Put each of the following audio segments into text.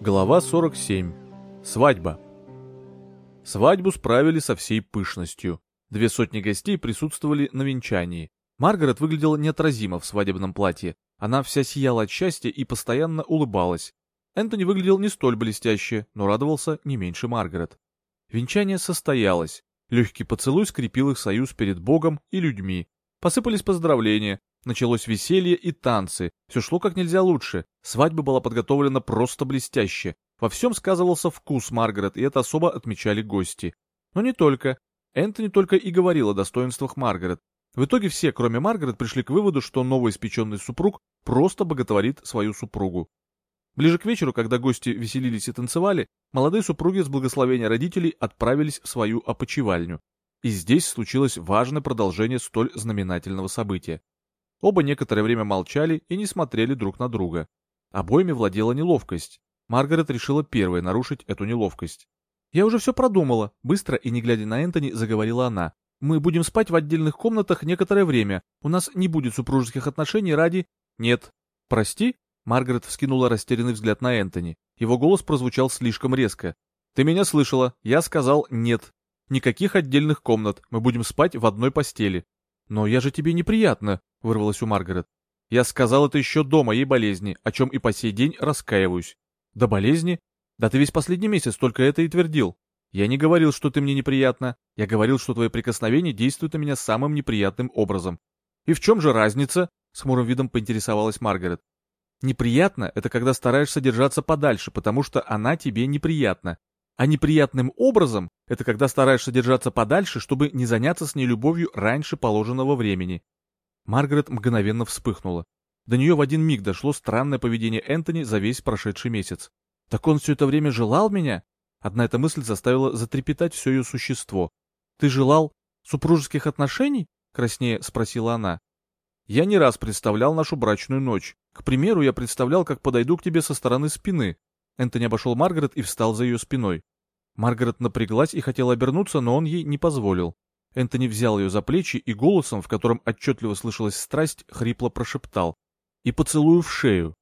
Глава 47. Свадьба. Свадьбу справили со всей пышностью. Две сотни гостей присутствовали на венчании. Маргарет выглядела неотразимо в свадебном платье. Она вся сияла от счастья и постоянно улыбалась. Энтони выглядел не столь блестяще, но радовался не меньше Маргарет. Венчание состоялось. Легкий поцелуй скрепил их союз перед Богом и людьми. Посыпались поздравления, началось веселье и танцы. Все шло как нельзя лучше. Свадьба была подготовлена просто блестяще. Во всем сказывался вкус Маргарет, и это особо отмечали гости. Но не только. Энтони только и говорил о достоинствах Маргарет. В итоге все, кроме Маргарет, пришли к выводу, что новоиспеченный супруг просто боготворит свою супругу. Ближе к вечеру, когда гости веселились и танцевали, молодые супруги с благословения родителей отправились в свою опочивальню. И здесь случилось важное продолжение столь знаменательного события. Оба некоторое время молчали и не смотрели друг на друга. Обоими владела неловкость. Маргарет решила первой нарушить эту неловкость. «Я уже все продумала», — быстро и не глядя на Энтони, заговорила она. «Мы будем спать в отдельных комнатах некоторое время. У нас не будет супружеских отношений ради...» «Нет». «Прости?» Маргарет вскинула растерянный взгляд на Энтони. Его голос прозвучал слишком резко. «Ты меня слышала. Я сказал нет. Никаких отдельных комнат. Мы будем спать в одной постели». «Но я же тебе неприятно», — вырвалось у Маргарет. «Я сказал это еще до моей болезни, о чем и по сей день раскаиваюсь». «До болезни? Да ты весь последний месяц только это и твердил. Я не говорил, что ты мне неприятна. Я говорил, что твои прикосновения действуют на меня самым неприятным образом». «И в чем же разница?» — с хмурым видом поинтересовалась Маргарет. Неприятно — это когда стараешься держаться подальше, потому что она тебе неприятна. А неприятным образом — это когда стараешься держаться подальше, чтобы не заняться с ней любовью раньше положенного времени. Маргарет мгновенно вспыхнула. До нее в один миг дошло странное поведение Энтони за весь прошедший месяц. Так он все это время желал меня? Одна эта мысль заставила затрепетать все ее существо. «Ты желал супружеских отношений?» — краснее спросила она. «Я не раз представлял нашу брачную ночь. К примеру, я представлял, как подойду к тебе со стороны спины. Энтони обошел Маргарет и встал за ее спиной. Маргарет напряглась и хотела обернуться, но он ей не позволил. Энтони взял ее за плечи и голосом, в котором отчетливо слышалась страсть, хрипло прошептал. «И поцелую в шею».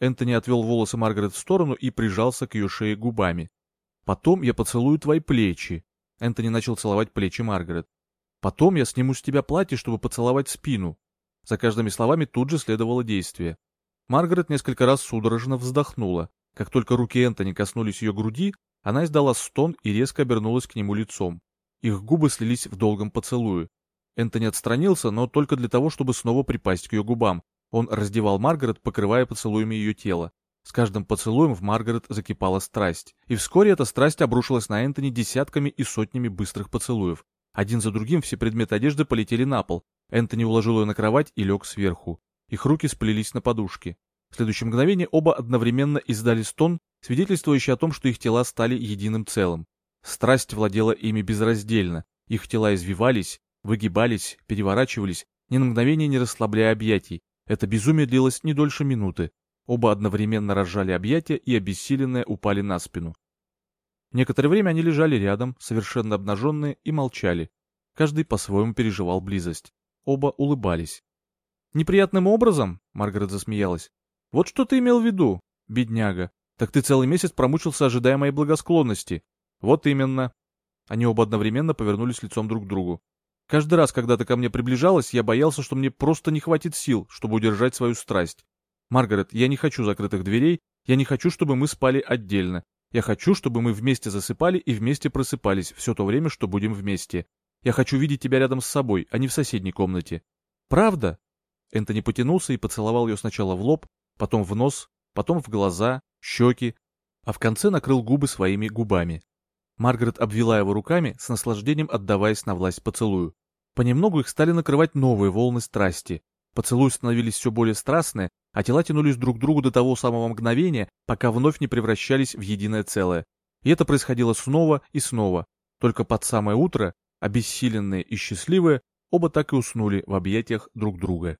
Энтони отвел волосы Маргарет в сторону и прижался к ее шее губами. «Потом я поцелую твои плечи». Энтони начал целовать плечи Маргарет. «Потом я сниму с тебя платье, чтобы поцеловать спину». За каждыми словами тут же следовало действие. Маргарет несколько раз судорожно вздохнула. Как только руки Энтони коснулись ее груди, она издала стон и резко обернулась к нему лицом. Их губы слились в долгом поцелуе. Энтони отстранился, но только для того, чтобы снова припасть к ее губам. Он раздевал Маргарет, покрывая поцелуями ее тело. С каждым поцелуем в Маргарет закипала страсть. И вскоре эта страсть обрушилась на Энтони десятками и сотнями быстрых поцелуев. Один за другим все предметы одежды полетели на пол. Энтони уложил ее на кровать и лег сверху. Их руки сплелись на подушке. В следующее мгновение оба одновременно издали стон, свидетельствующий о том, что их тела стали единым целым. Страсть владела ими безраздельно. Их тела извивались, выгибались, переворачивались, ни на мгновение не расслабляя объятий. Это безумие длилось не дольше минуты. Оба одновременно разжали объятия и обессиленные упали на спину. Некоторое время они лежали рядом, совершенно обнаженные, и молчали. Каждый по-своему переживал близость. Оба улыбались. Неприятным образом, Маргарет засмеялась. Вот что ты имел в виду, бедняга. Так ты целый месяц промучился, ожидая моей благосклонности. Вот именно. Они оба одновременно повернулись лицом друг к другу. Каждый раз, когда ты ко мне приближалась, я боялся, что мне просто не хватит сил, чтобы удержать свою страсть. Маргарет, я не хочу закрытых дверей, я не хочу, чтобы мы спали отдельно. Я хочу, чтобы мы вместе засыпали и вместе просыпались все то время, что будем вместе. Я хочу видеть тебя рядом с собой, а не в соседней комнате. Правда? Энтони потянулся и поцеловал ее сначала в лоб, потом в нос, потом в глаза, щеки, а в конце накрыл губы своими губами. Маргарет обвела его руками, с наслаждением отдаваясь на власть поцелую. Понемногу их стали накрывать новые волны страсти. Поцелуи становились все более страстные, а тела тянулись друг к другу до того самого мгновения, пока вновь не превращались в единое целое. И это происходило снова и снова. Только под самое утро, обессиленные и счастливые, оба так и уснули в объятиях друг друга.